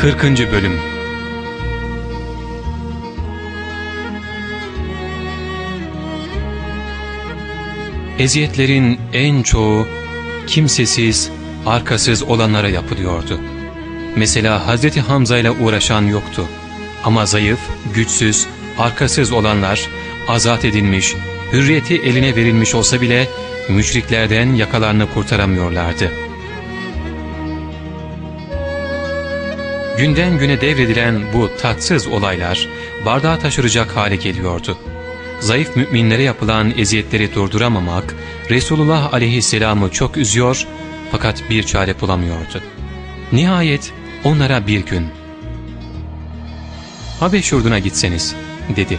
40. Bölüm Eziyetlerin en çoğu kimsesiz, arkasız olanlara yapılıyordu. Mesela Hazreti Hamza ile uğraşan yoktu. Ama zayıf, güçsüz, arkasız olanlar azat edilmiş, hürriyeti eline verilmiş olsa bile müşriklerden yakalarını kurtaramıyorlardı. Günden güne devredilen bu tatsız olaylar bardağı taşıracak hale geliyordu. Zayıf müminlere yapılan eziyetleri durduramamak Resulullah aleyhisselamı çok üzüyor fakat bir çare bulamıyordu. Nihayet onlara bir gün Habeş yurduna gitseniz dedi.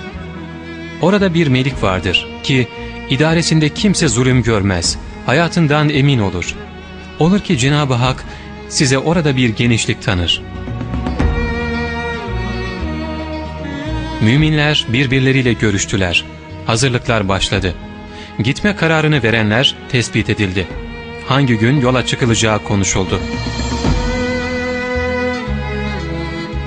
Orada bir melik vardır ki idaresinde kimse zulüm görmez, hayatından emin olur. Olur ki Cenab-ı Hak size orada bir genişlik tanır. Müminler birbirleriyle görüştüler. Hazırlıklar başladı. Gitme kararını verenler tespit edildi. Hangi gün yola çıkılacağı konuşuldu.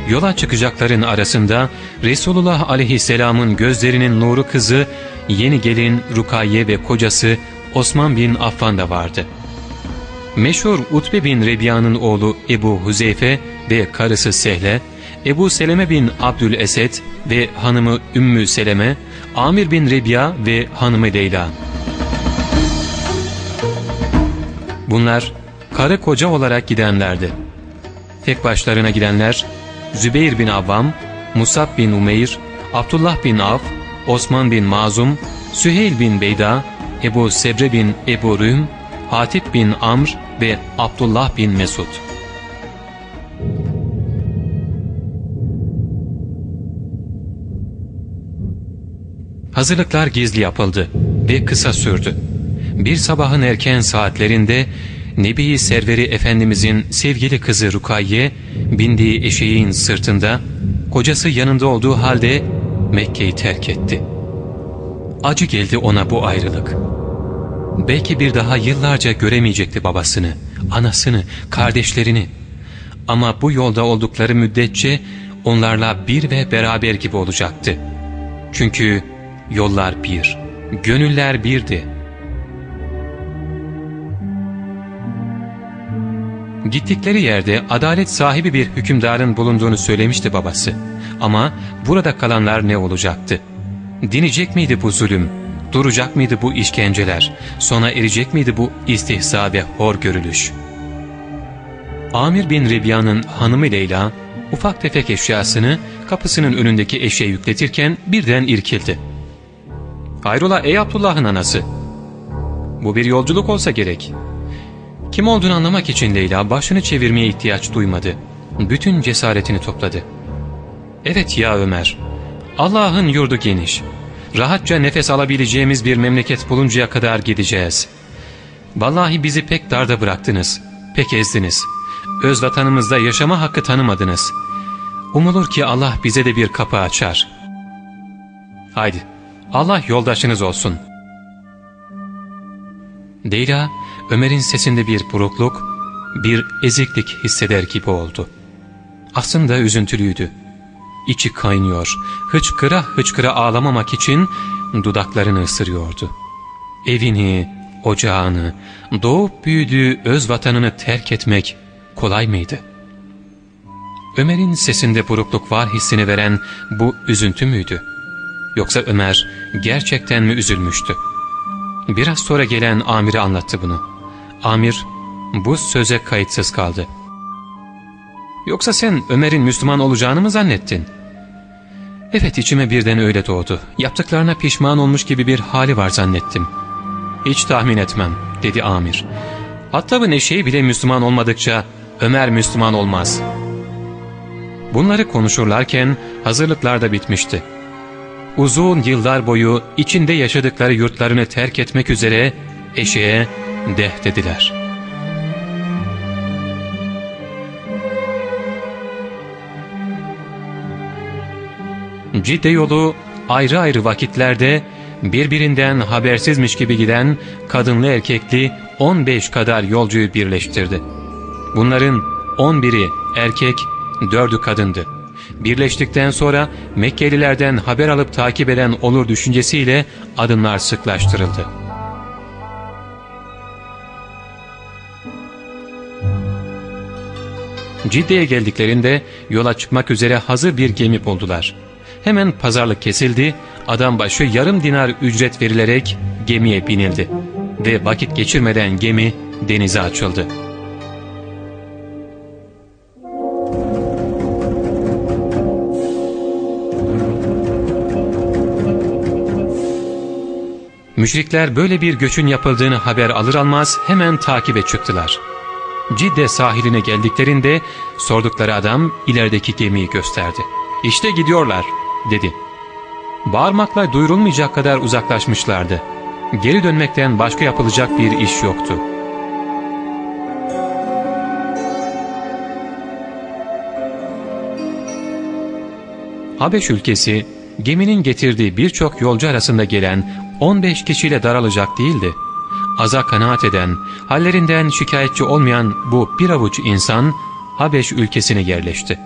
Yola çıkacakların arasında Resulullah aleyhisselamın gözlerinin nuru kızı yeni gelin Rukaye ve kocası Osman bin Affan da vardı. Meşhur Utbe bin Rebiya'nın oğlu Ebu Huzeyfe ve karısı Sehle, Ebu Seleme bin Abdülesed ve hanımı Ümmü Seleme, Amir bin Rebiya ve hanımı Leyla. Bunlar karı koca olarak gidenlerdi. Tek başlarına gidenler Zübeyir bin Avvam, Musab bin Umeyr, Abdullah bin Av, Osman bin Mazum, Süheyl bin Beyda, Ebu Sebre bin Ebu Rühm, Hatip bin Amr ve Abdullah bin Mesud. Hazırlıklar gizli yapıldı ve kısa sürdü. Bir sabahın erken saatlerinde Nebi Serveri Efendimizin sevgili kızı Rukayye bindiği eşeğin sırtında kocası yanında olduğu halde Mekke'yi terk etti. Acı geldi ona bu ayrılık. Belki bir daha yıllarca göremeyecekti babasını, anasını, kardeşlerini. Ama bu yolda oldukları müddetçe onlarla bir ve beraber gibi olacaktı. Çünkü yollar bir, gönüller birdi. Gittikleri yerde adalet sahibi bir hükümdarın bulunduğunu söylemişti babası. Ama burada kalanlar ne olacaktı? Dinecek miydi bu zulüm? Duracak mıydı bu işkenceler? Sona erecek miydi bu istihza ve hor görülüş? Amir bin Rebiya'nın hanımı Leyla, ufak tefek eşyasını kapısının önündeki eşeğe yükletirken birden irkildi. ''Hayrola ey Abdullah'ın anası? Bu bir yolculuk olsa gerek.'' Kim olduğunu anlamak için Leyla başını çevirmeye ihtiyaç duymadı. Bütün cesaretini topladı. ''Evet ya Ömer, Allah'ın yurdu geniş. Rahatça nefes alabileceğimiz bir memleket buluncaya kadar gideceğiz. Vallahi bizi pek darda bıraktınız, pek ezdiniz. Öz vatanımızda yaşama hakkı tanımadınız. Umulur ki Allah bize de bir kapı açar. Haydi, Allah yoldaşınız olsun.'' Leyla, Ömer'in sesinde bir burukluk, bir eziklik hisseder gibi oldu. Aslında üzüntülüydü. İçi kaynıyor, hıçkıra hıçkıra ağlamamak için dudaklarını ısırıyordu. Evini, ocağını, doğup büyüdüğü öz vatanını terk etmek kolay mıydı? Ömer'in sesinde burukluk var hissini veren bu üzüntü müydü? Yoksa Ömer gerçekten mi üzülmüştü? Biraz sonra gelen amire anlattı bunu. Amir bu söze kayıtsız kaldı. ''Yoksa sen Ömer'in Müslüman olacağını mı zannettin?'' ''Evet içime birden öyle doğdu. Yaptıklarına pişman olmuş gibi bir hali var zannettim.'' ''Hiç tahmin etmem.'' dedi amir. ''Hatta bu neşeyi bile Müslüman olmadıkça Ömer Müslüman olmaz.'' Bunları konuşurlarken hazırlıklar da bitmişti uzun yıllar boyu içinde yaşadıkları yurtlarını terk etmek üzere eşeğe deh dediler. Cidde yolu ayrı ayrı vakitlerde birbirinden habersizmiş gibi giden kadınlı erkekli 15 kadar yolcuyu birleştirdi. Bunların 11'i erkek, dördü kadındı. Birleştikten sonra Mekkelilerden haber alıp takip eden olur düşüncesiyle adımlar sıklaştırıldı. Cidde'ye geldiklerinde yola çıkmak üzere hazır bir gemi buldular. Hemen pazarlık kesildi, adam başı yarım dinar ücret verilerek gemiye binildi ve vakit geçirmeden gemi denize açıldı. Müşrikler böyle bir göçün yapıldığını haber alır almaz hemen takibe çıktılar. Cidde sahiline geldiklerinde sordukları adam ilerideki gemiyi gösterdi. ''İşte gidiyorlar.'' dedi. Bağırmakla duyurulmayacak kadar uzaklaşmışlardı. Geri dönmekten başka yapılacak bir iş yoktu. Habeş ülkesi geminin getirdiği birçok yolcu arasında gelen 15 kişiyle daralacak değildi. Aza kanaat eden, hallerinden şikayetçi olmayan bu bir avuç insan Habeş ülkesine yerleşti.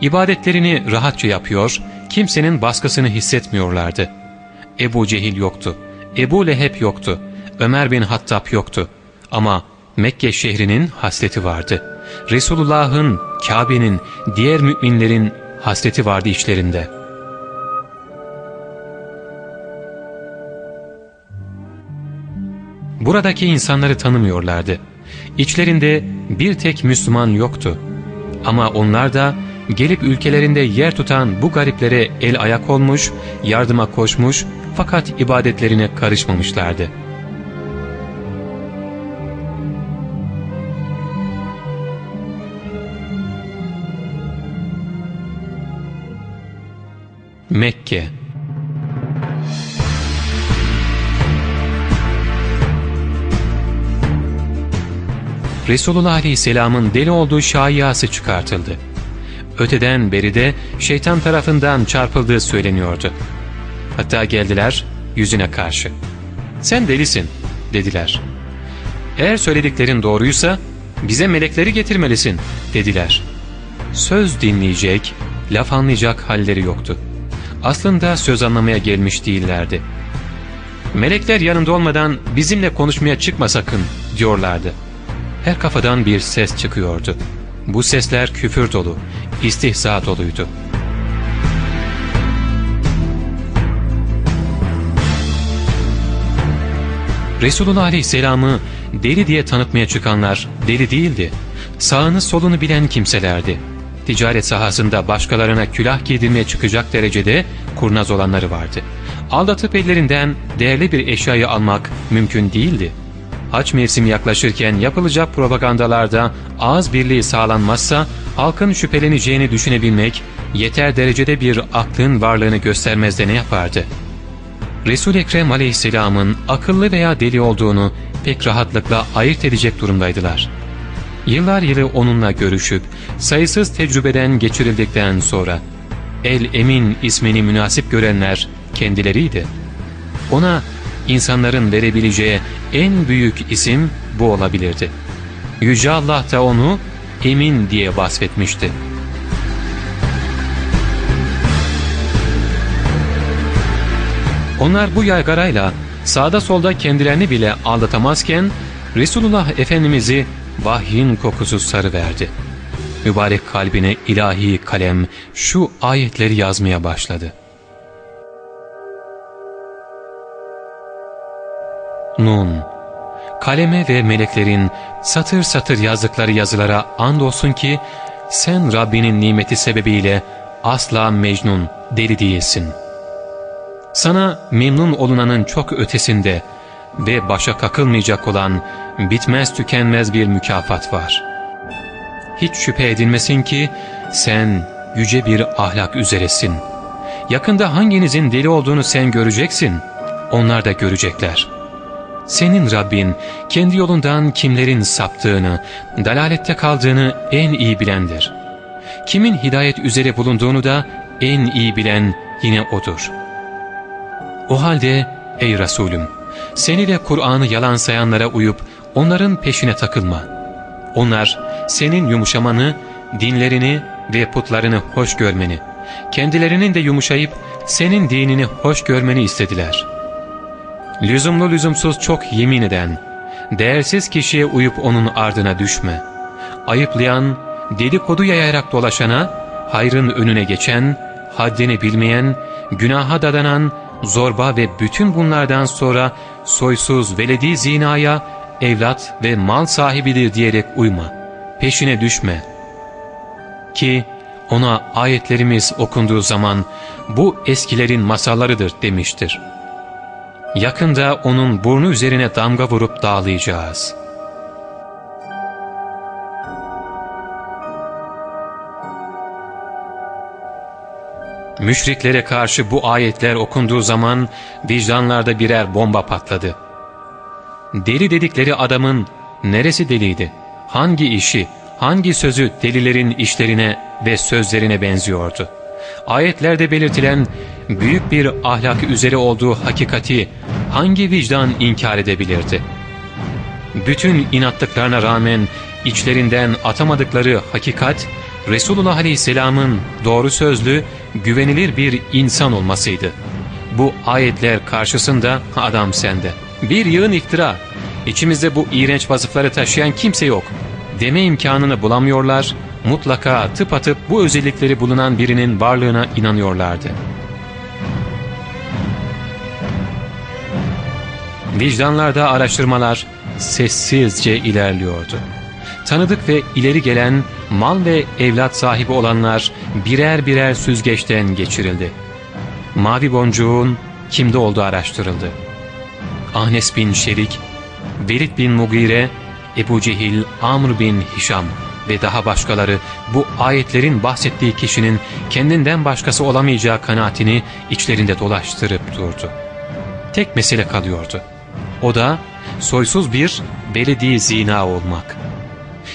İbadetlerini rahatça yapıyor, kimsenin baskısını hissetmiyorlardı. Ebu Cehil yoktu, Ebu Leheb yoktu, Ömer bin Hattab yoktu. Ama Mekke şehrinin hasleti vardı. Resulullah'ın, Kabe'nin, diğer müminlerin hasreti vardı işlerinde.'' Buradaki insanları tanımıyorlardı. İçlerinde bir tek Müslüman yoktu. Ama onlar da gelip ülkelerinde yer tutan bu gariplere el ayak olmuş, yardıma koşmuş fakat ibadetlerine karışmamışlardı. Mekke Resulullah Aleyhisselam'ın deli olduğu şayiası çıkartıldı. Öteden beri de şeytan tarafından çarpıldığı söyleniyordu. Hatta geldiler yüzüne karşı. ''Sen delisin.'' dediler. ''Eğer söylediklerin doğruysa bize melekleri getirmelisin.'' dediler. Söz dinleyecek, laf anlayacak halleri yoktu. Aslında söz anlamaya gelmiş değillerdi. ''Melekler yanında olmadan bizimle konuşmaya çıkma sakın.'' diyorlardı. Her kafadan bir ses çıkıyordu. Bu sesler küfür dolu, istihza doluydu. Resulullah Aleyhisselam'ı deli diye tanıtmaya çıkanlar deli değildi. Sağını solunu bilen kimselerdi. Ticaret sahasında başkalarına külah giydirmeye çıkacak derecede kurnaz olanları vardı. Aldatıp ellerinden değerli bir eşyayı almak mümkün değildi haç mevsimi yaklaşırken yapılacak propagandalarda ağız birliği sağlanmazsa halkın şüpheleneceğini düşünebilmek yeter derecede bir aklın varlığını göstermezde ne yapardı? Resul-i Ekrem aleyhisselamın akıllı veya deli olduğunu pek rahatlıkla ayırt edecek durumdaydılar. Yıllar yılı onunla görüşüp sayısız tecrübeden geçirildikten sonra El-Emin ismini münasip görenler kendileriydi. Ona insanların verebileceği en büyük isim bu olabilirdi. Yüce Allah da onu emin diye vasfetmişti. Onlar bu yaygarayla sağda solda kendilerini bile aldatamazken Resulullah Efendimiz'i vahyin kokusu sarıverdi. Mübarek kalbine ilahi kalem şu ayetleri yazmaya başladı. Nun Kaleme ve meleklerin satır satır yazdıkları yazılara andolsun ki sen Rabbinin nimeti sebebiyle asla mecnun, deli değilsin. Sana memnun olunanın çok ötesinde ve başa kakılmayacak olan bitmez tükenmez bir mükafat var. Hiç şüphe edilmesin ki sen yüce bir ahlak üzeresin. Yakında hanginizin deli olduğunu sen göreceksin, onlar da görecekler.'' Senin Rabbin kendi yolundan kimlerin saptığını, dalalette kaldığını en iyi bilendir. Kimin hidayet üzere bulunduğunu da en iyi bilen yine O'dur. O halde ey Resulüm, seni de Kur'an'ı yalan sayanlara uyup onların peşine takılma. Onlar senin yumuşamanı, dinlerini ve putlarını hoş görmeni, kendilerinin de yumuşayıp senin dinini hoş görmeni istediler. Lüzumlu lüzumsuz çok yemin eden, değersiz kişiye uyup onun ardına düşme. Ayıplayan, dedikodu yayarak dolaşana, hayrın önüne geçen, haddini bilmeyen, günaha dadanan, zorba ve bütün bunlardan sonra soysuz veledi zinaya, evlat ve mal sahibidir diyerek uyma. Peşine düşme. Ki ona ayetlerimiz okunduğu zaman bu eskilerin masallarıdır demiştir. Yakında onun burnu üzerine damga vurup dağlayacağız. Müşriklere karşı bu ayetler okunduğu zaman vicdanlarda birer bomba patladı. Deli dedikleri adamın neresi deliydi? Hangi işi, hangi sözü delilerin işlerine ve sözlerine benziyordu? Ayetlerde belirtilen büyük bir ahlak üzere olduğu hakikati hangi vicdan inkar edebilirdi? Bütün inatlıklarına rağmen içlerinden atamadıkları hakikat, Resulullah Aleyhisselam'ın doğru sözlü, güvenilir bir insan olmasıydı. Bu ayetler karşısında adam sende. Bir yığın iftira, içimizde bu iğrenç vasıfları taşıyan kimse yok. Deme imkanını bulamıyorlar, mutlaka tıpatıp bu özellikleri bulunan birinin varlığına inanıyorlardı. Vicdanlarda araştırmalar sessizce ilerliyordu. Tanıdık ve ileri gelen mal ve evlat sahibi olanlar birer birer süzgeçten geçirildi. Mavi boncuğun kimde olduğu araştırıldı. Ahnes bin Şerik, Velid bin Mugire, Ebu Cehil, Amr bin Hişam ve daha başkaları bu ayetlerin bahsettiği kişinin kendinden başkası olamayacağı kanaatini içlerinde dolaştırıp durdu. Tek mesele kalıyordu. O da soysuz bir belediye zina olmak.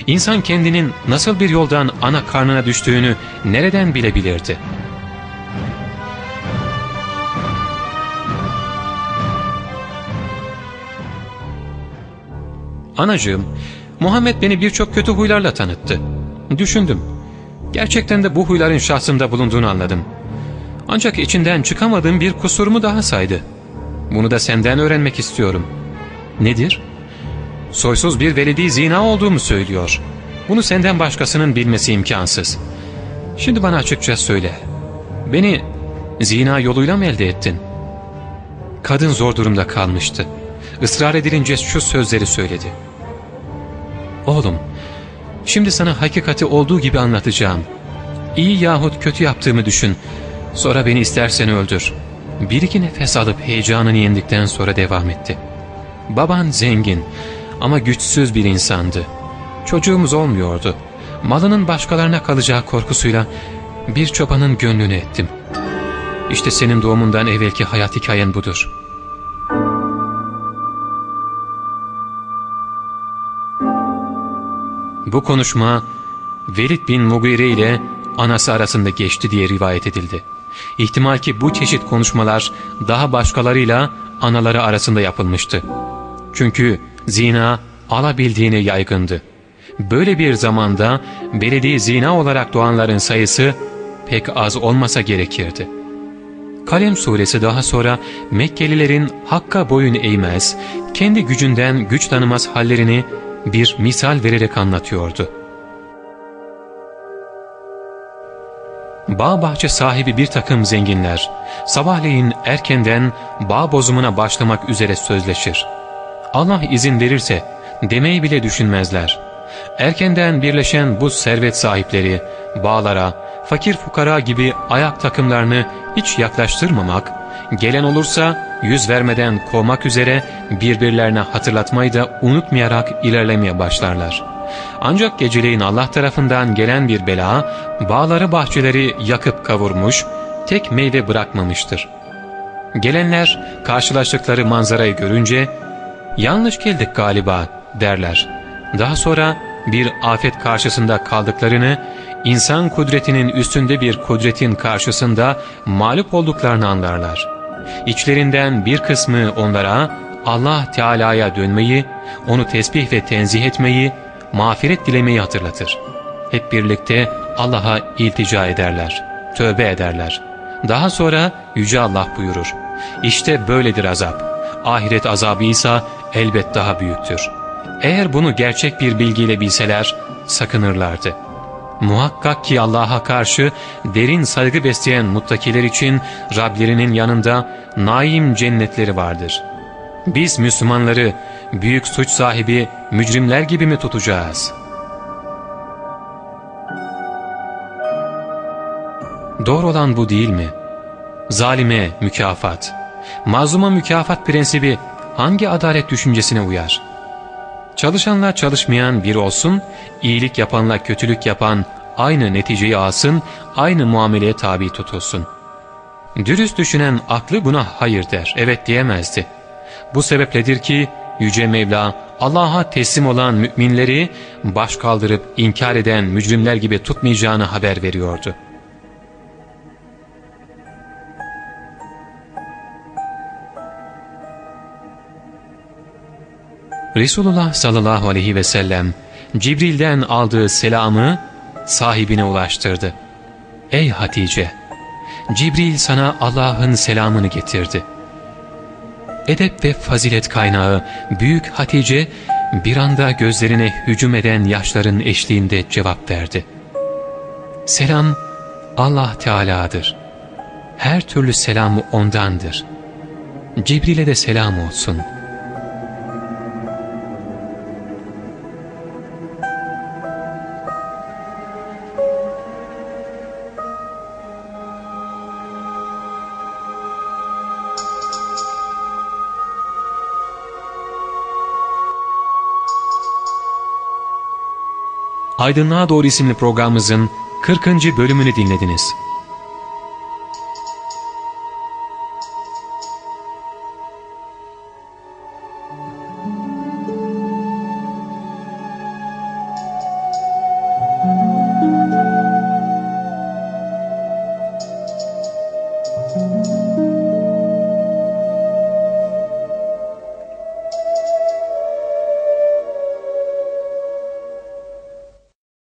İnsan kendinin nasıl bir yoldan ana karnına düştüğünü nereden bilebilirdi? Anacığım, Muhammed beni birçok kötü huylarla tanıttı. Düşündüm. Gerçekten de bu huyların şahsımda bulunduğunu anladım. Ancak içinden çıkamadığım bir kusurumu daha saydı. Bunu da senden öğrenmek istiyorum. Nedir? Soysuz bir veledi zina olduğumu söylüyor. Bunu senden başkasının bilmesi imkansız. Şimdi bana açıkça söyle. Beni zina yoluyla mı elde ettin? Kadın zor durumda kalmıştı. Israr edilince şu sözleri söyledi. Oğlum, şimdi sana hakikati olduğu gibi anlatacağım. İyi yahut kötü yaptığımı düşün. Sonra beni istersen öldür. Bir iki nefes alıp heyecanını yendikten sonra devam etti. Baban zengin ama güçsüz bir insandı. Çocuğumuz olmuyordu. Malının başkalarına kalacağı korkusuyla bir çobanın gönlünü ettim. İşte senin doğumundan evvelki hayat hikayen budur. Bu konuşma Velid bin Mugire ile anası arasında geçti diye rivayet edildi. İhtimal ki bu çeşit konuşmalar daha başkalarıyla anaları arasında yapılmıştı. Çünkü zina alabildiğini yaygındı. Böyle bir zamanda belediye zina olarak doğanların sayısı pek az olmasa gerekirdi. Kalem suresi daha sonra Mekkelilerin Hakk'a boyun eğmez, kendi gücünden güç tanımaz hallerini bir misal vererek anlatıyordu. Bağ bahçe sahibi bir takım zenginler, sabahleyin erkenden bağ bozumuna başlamak üzere sözleşir. Allah izin verirse demeyi bile düşünmezler. Erkenden birleşen bu servet sahipleri bağlara, fakir fukara gibi ayak takımlarını hiç yaklaştırmamak, gelen olursa yüz vermeden kovmak üzere birbirlerine hatırlatmayı da unutmayarak ilerlemeye başlarlar. Ancak geceleyin Allah tarafından gelen bir bela, bağları bahçeleri yakıp kavurmuş, tek meyve bırakmamıştır. Gelenler karşılaştıkları manzarayı görünce, ''Yanlış geldik galiba'' derler. Daha sonra bir afet karşısında kaldıklarını, insan kudretinin üstünde bir kudretin karşısında mağlup olduklarını anlarlar. İçlerinden bir kısmı onlara Allah Teala'ya dönmeyi, onu tesbih ve tenzih etmeyi, mağfiret dilemeyi hatırlatır. Hep birlikte Allah'a iltica ederler, tövbe ederler. Daha sonra Yüce Allah buyurur. İşte böyledir azap. Ahiret azabı ise elbet daha büyüktür. Eğer bunu gerçek bir bilgiyle bilseler sakınırlardı. Muhakkak ki Allah'a karşı derin saygı besleyen muttakiler için Rablerinin yanında naim cennetleri vardır. Biz Müslümanları büyük suç sahibi mücrimler gibi mi tutacağız? Doğru olan bu değil mi? Zalime mükafat, mazluma mükafat prensibi hangi adalet düşüncesine uyar? Çalışanla çalışmayan bir olsun, iyilik yapanla kötülük yapan aynı neticeyi alsın, aynı muameleye tabi tutulsun. Dürüst düşünen aklı buna hayır der, evet diyemezdi. Bu sebepledir ki Yüce Mevla Allah'a teslim olan müminleri baş kaldırıp inkar eden mücrimler gibi tutmayacağını haber veriyordu. Resulullah sallallahu aleyhi ve sellem Cibril'den aldığı selamı sahibine ulaştırdı. Ey Hatice! Cibril sana Allah'ın selamını getirdi. Edep ve fazilet kaynağı Büyük Hatice bir anda gözlerine hücum eden yaşların eşliğinde cevap verdi. Selam Allah Teala'dır. Her türlü selamı O'ndandır. Cibril'e de selam olsun.'' Aydınlığa Doğru isimli programımızın 40. bölümünü dinlediniz.